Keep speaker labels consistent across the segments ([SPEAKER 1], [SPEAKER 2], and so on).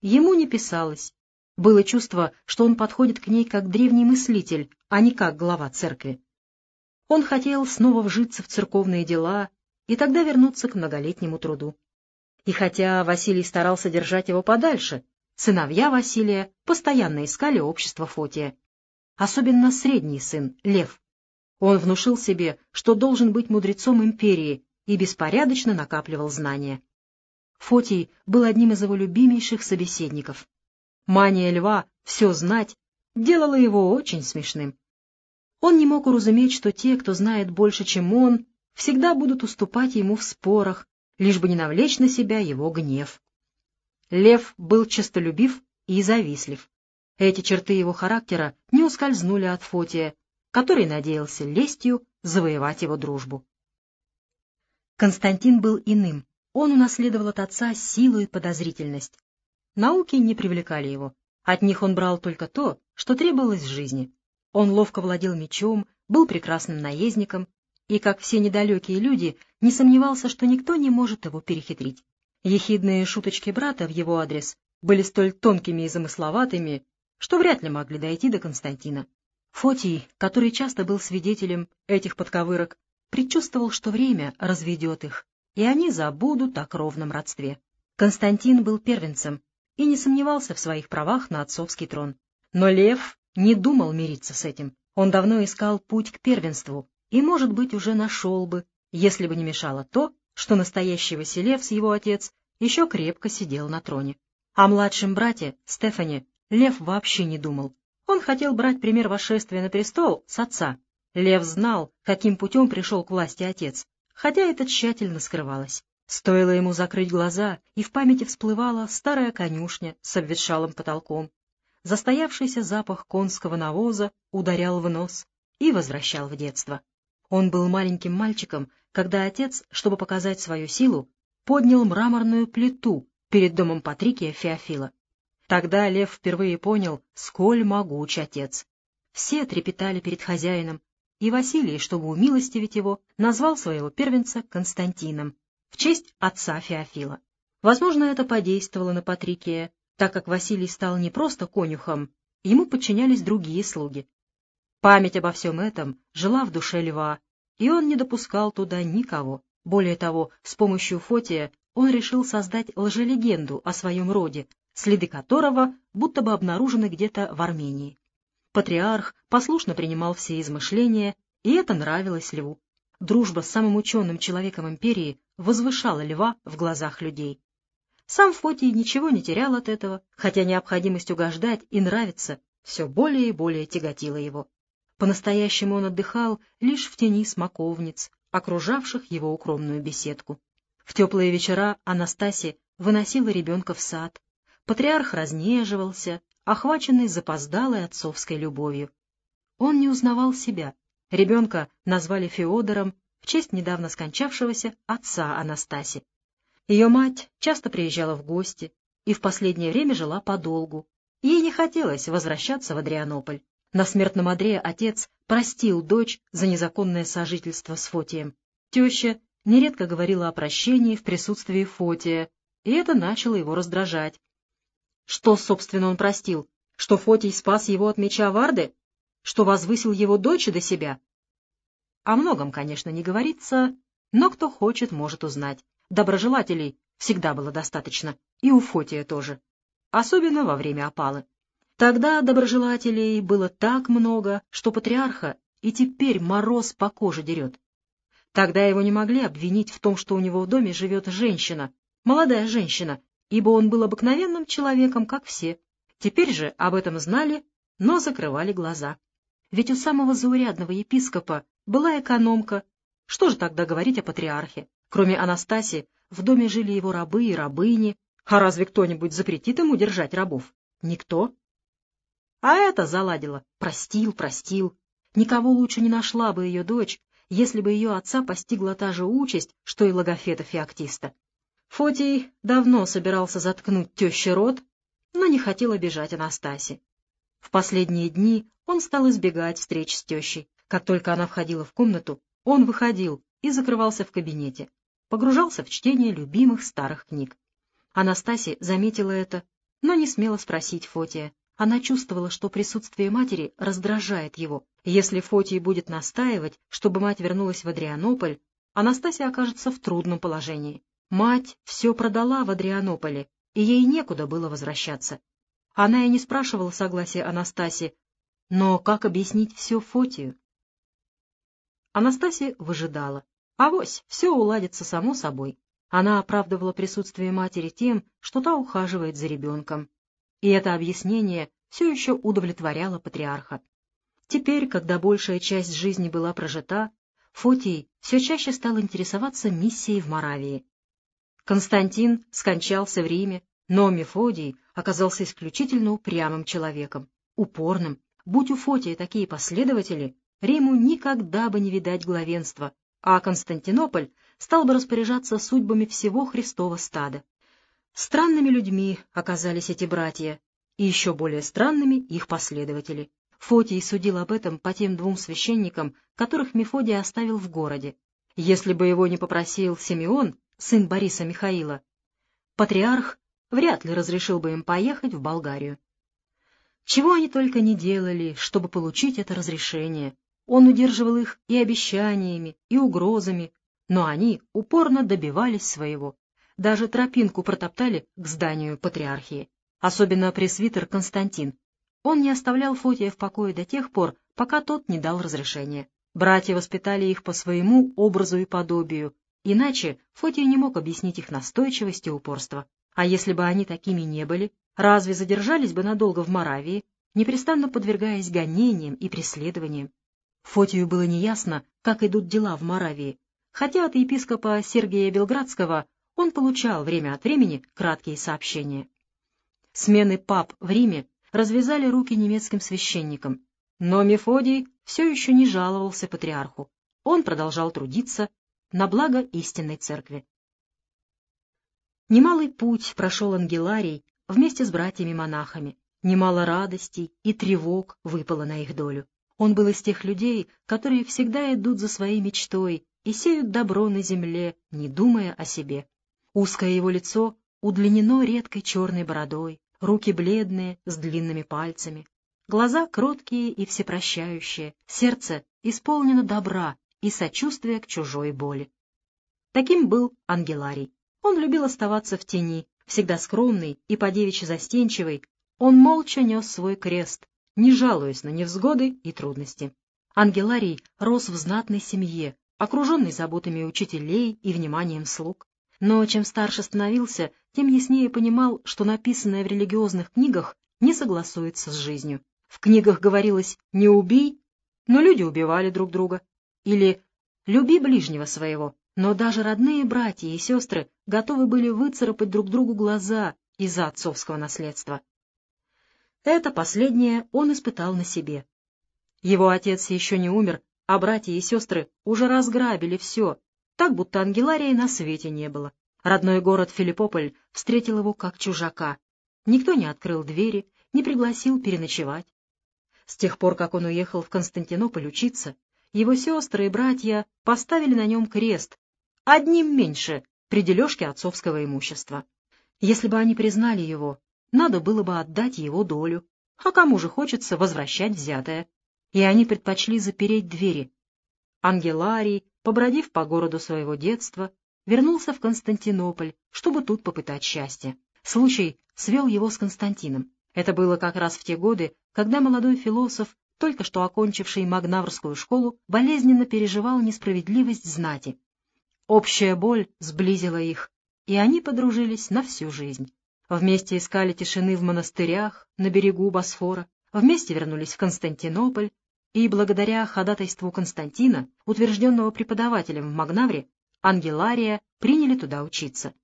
[SPEAKER 1] ему не писалось. Было чувство, что он подходит к ней как древний мыслитель, а не как глава церкви. Он хотел снова вжиться в церковные дела и тогда вернуться к многолетнему труду. И хотя Василий старался держать его подальше, сыновья Василия постоянно искали общество Фотия. Особенно средний сын, Лев. Он внушил себе, что должен быть мудрецом империи и беспорядочно накапливал знания. Фотий был одним из его любимейших собеседников. Мания льва все знать делала его очень смешным. Он не мог уразуметь, что те, кто знает больше, чем он, всегда будут уступать ему в спорах, лишь бы не навлечь на себя его гнев. Лев был честолюбив и завистлив. Эти черты его характера не ускользнули от Фотия, который надеялся лестью завоевать его дружбу. Константин был иным. Он унаследовал от отца силу и подозрительность. Науки не привлекали его. От них он брал только то, что требовалось в жизни. Он ловко владел мечом, был прекрасным наездником и, как все недалекие люди, не сомневался, что никто не может его перехитрить. Ехидные шуточки брата в его адрес были столь тонкими и замысловатыми, что вряд ли могли дойти до Константина. Фотий, который часто был свидетелем этих подковырок, предчувствовал, что время разведет их, и они забудут о кровном родстве. Константин был первенцем и не сомневался в своих правах на отцовский трон. Но Лев не думал мириться с этим. Он давно искал путь к первенству и, может быть, уже нашел бы, если бы не мешало то, что настоящий Василевс, его отец, еще крепко сидел на троне. О младшем брате, Стефане, Лев вообще не думал. Он хотел брать пример восшествия на престол с отца. Лев знал, каким путем пришел к власти отец, хотя это тщательно скрывалось. Стоило ему закрыть глаза, и в памяти всплывала старая конюшня с обветшалым потолком. Застоявшийся запах конского навоза ударял в нос и возвращал в детство. Он был маленьким мальчиком, когда отец, чтобы показать свою силу, поднял мраморную плиту перед домом Патрикия Феофила. Тогда Лев впервые понял, сколь могуч отец. Все трепетали перед хозяином, и Василий, чтобы умилостивить его, назвал своего первенца Константином, в честь отца Феофила. Возможно, это подействовало на Патрикия, так как Василий стал не просто конюхом, ему подчинялись другие слуги. Память обо всем этом жила в душе льва, и он не допускал туда никого. Более того, с помощью Фотия он решил создать лжелегенду о своем роде, следы которого будто бы обнаружены где-то в Армении. Патриарх послушно принимал все измышления, и это нравилось льву. Дружба с самым ученым человеком империи возвышала льва в глазах людей. Сам Фотий ничего не терял от этого, хотя необходимость угождать и нравиться все более и более тяготила его. По-настоящему он отдыхал лишь в тени смоковниц, окружавших его укромную беседку. В теплые вечера Анастасия выносила ребенка в сад. Патриарх разнеживался, охваченный запоздалой отцовской любовью. Он не узнавал себя, Ребенка назвали Феодором в честь недавно скончавшегося отца Анастаси. Ее мать часто приезжала в гости и в последнее время жила подолгу. Ей не хотелось возвращаться в Адрианополь. На смертном одре отец простил дочь за незаконное сожительство с Фотием. Теща нередко говорила о прощении в присутствии Фотия, и это начало его раздражать. Что, собственно, он простил? Что Фотий спас его от меча Варды? что возвысил его дочь до себя? О многом, конечно, не говорится, но кто хочет, может узнать. Доброжелателей всегда было достаточно, и у Фотия тоже, особенно во время опалы. Тогда доброжелателей было так много, что патриарха и теперь мороз по коже дерет. Тогда его не могли обвинить в том, что у него в доме живет женщина, молодая женщина, ибо он был обыкновенным человеком, как все. Теперь же об этом знали, но закрывали глаза. Ведь у самого заурядного епископа была экономка. Что же тогда говорить о патриархе? Кроме Анастасии, в доме жили его рабы и рабыни. А разве кто-нибудь запретит ему держать рабов? Никто. А это заладило. Простил, простил. Никого лучше не нашла бы ее дочь, если бы ее отца постигла та же участь, что и логофета-феоктиста. Фотий давно собирался заткнуть теще рот, но не хотел обижать Анастасии. В последние дни он стал избегать встреч с тещей. Как только она входила в комнату, он выходил и закрывался в кабинете, погружался в чтение любимых старых книг. Анастасия заметила это но не смела спросить Фотия. Она чувствовала, что присутствие матери раздражает его. Если Фотий будет настаивать, чтобы мать вернулась в Адрианополь, Анастасия окажется в трудном положении. Мать все продала в Адрианополе, и ей некуда было возвращаться. Она и не спрашивала согласия Анастасии, но как объяснить все Фотию? Анастасия выжидала. Авось, все уладится само собой. Она оправдывала присутствие матери тем, что та ухаживает за ребенком. И это объяснение все еще удовлетворяло патриарха. Теперь, когда большая часть жизни была прожита, Фотий все чаще стал интересоваться миссией в Моравии. Константин скончался в Риме, но Мефодий оказался исключительно упрямым человеком, упорным. Будь у Фотия такие последователи, Риму никогда бы не видать главенства, а Константинополь стал бы распоряжаться судьбами всего Христова стада. Странными людьми оказались эти братья, и еще более странными их последователи. Фотий судил об этом по тем двум священникам, которых Мефодий оставил в городе. Если бы его не попросил Симеон, сын Бориса Михаила, патриарх вряд ли разрешил бы им поехать в Болгарию. Чего они только не делали, чтобы получить это разрешение. Он удерживал их и обещаниями, и угрозами, но они упорно добивались своего. Даже тропинку протоптали к зданию патриархии. Особенно пресвитер Константин. Он не оставлял Фотия в покое до тех пор, пока тот не дал разрешения. Братья воспитали их по своему образу и подобию, иначе Фотий не мог объяснить их настойчивость и упорство. А если бы они такими не были, разве задержались бы надолго в Моравии, непрестанно подвергаясь гонениям и преследованиям? Фотию было неясно, как идут дела в Моравии, хотя от епископа Сергия Белградского он получал время от времени краткие сообщения. Смены пап в Риме развязали руки немецким священникам, но Мефодий все еще не жаловался патриарху. Он продолжал трудиться на благо истинной церкви. Немалый путь прошел Ангеларий вместе с братьями-монахами. Немало радостей и тревог выпало на их долю. Он был из тех людей, которые всегда идут за своей мечтой и сеют добро на земле, не думая о себе. Узкое его лицо удлинено редкой черной бородой, руки бледные, с длинными пальцами, глаза кроткие и всепрощающие, сердце исполнено добра и сочувствия к чужой боли. Таким был Ангеларий. Он любил оставаться в тени, всегда скромный и по-девичьи застенчивый, он молча нес свой крест, не жалуясь на невзгоды и трудности. Ангеларий рос в знатной семье, окруженный заботами учителей и вниманием слуг. Но чем старше становился, тем яснее понимал, что написанное в религиозных книгах не согласуется с жизнью. В книгах говорилось «не убей», но люди убивали друг друга. Или «люби ближнего своего», но даже родные братья и сестры готовы были выцарапать друг другу глаза из-за отцовского наследства. Это последнее он испытал на себе. Его отец еще не умер, а братья и сестры уже разграбили все, так будто Ангеларии на свете не было. Родной город Филиппополь встретил его как чужака. Никто не открыл двери, не пригласил переночевать. С тех пор, как он уехал в Константинополь учиться, его сестры и братья поставили на нем крест, одним меньше при дележке отцовского имущества. Если бы они признали его, надо было бы отдать его долю, а кому же хочется возвращать взятое? И они предпочли запереть двери. Ангеларий, побродив по городу своего детства, вернулся в Константинополь, чтобы тут попытать счастье. Случай свел его с Константином. Это было как раз в те годы, когда молодой философ, только что окончивший Магнаврскую школу, болезненно переживал несправедливость знати. Общая боль сблизила их, и они подружились на всю жизнь. Вместе искали тишины в монастырях, на берегу Босфора, вместе вернулись в Константинополь, и благодаря ходатайству Константина, утвержденного преподавателем в Магнавре, Ангелария приняли туда учиться.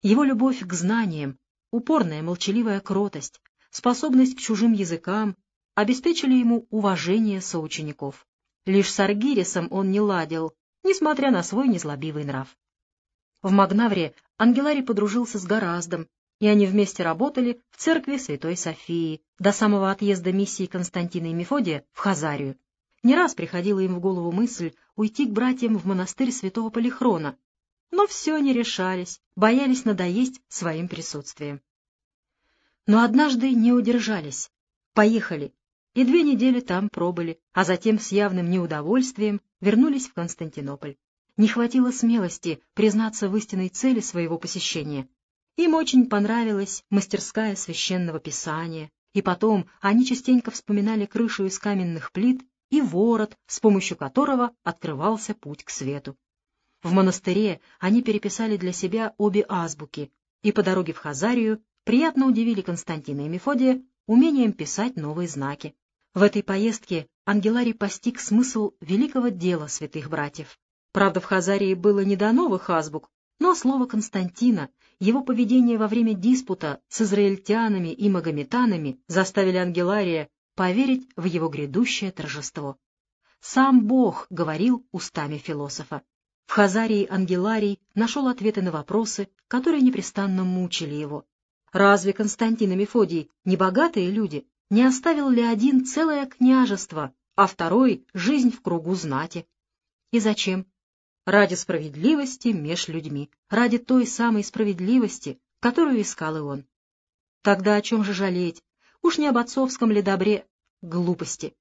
[SPEAKER 1] Его любовь к знаниям, упорная молчаливая кротость, способность к чужим языкам обеспечили ему уважение соучеников. Лишь с Аргирисом он не ладил, несмотря на свой незлобивый нрав. В Магнавре Ангеларий подружился с Гораздом, и они вместе работали в церкви Святой Софии до самого отъезда миссии Константина и Мефодия в Хазарию. Не раз приходила им в голову мысль уйти к братьям в монастырь святого Полихрона, но все не решались, боялись надоесть своим присутствием. Но однажды не удержались. Поехали. И две недели там пробыли, а затем с явным неудовольствием вернулись в Константинополь. Не хватило смелости признаться в истинной цели своего посещения. Им очень понравилась мастерская священного писания, и потом они частенько вспоминали крышу из каменных плит и ворот, с помощью которого открывался путь к свету. В монастыре они переписали для себя обе азбуки, и по дороге в Хазарию приятно удивили Константина и Мефодия умением писать новые знаки. В этой поездке Ангеларий постиг смысл великого дела святых братьев. Правда, в Хазарии было не до новых азбук, но слово Константина, его поведение во время диспута с израильтянами и магометанами заставили Ангелария поверить в его грядущее торжество. Сам Бог говорил устами философа. В Хазарии Ангеларий нашел ответы на вопросы, которые непрестанно мучили его. Разве Константин и Мефодий не богатые люди? Не оставил ли один целое княжество, а второй — жизнь в кругу знати? И зачем? Ради справедливости меж людьми, ради той самой справедливости, которую искал и он. Тогда о чем же жалеть? Уж не об отцовском ли добре? Глупости.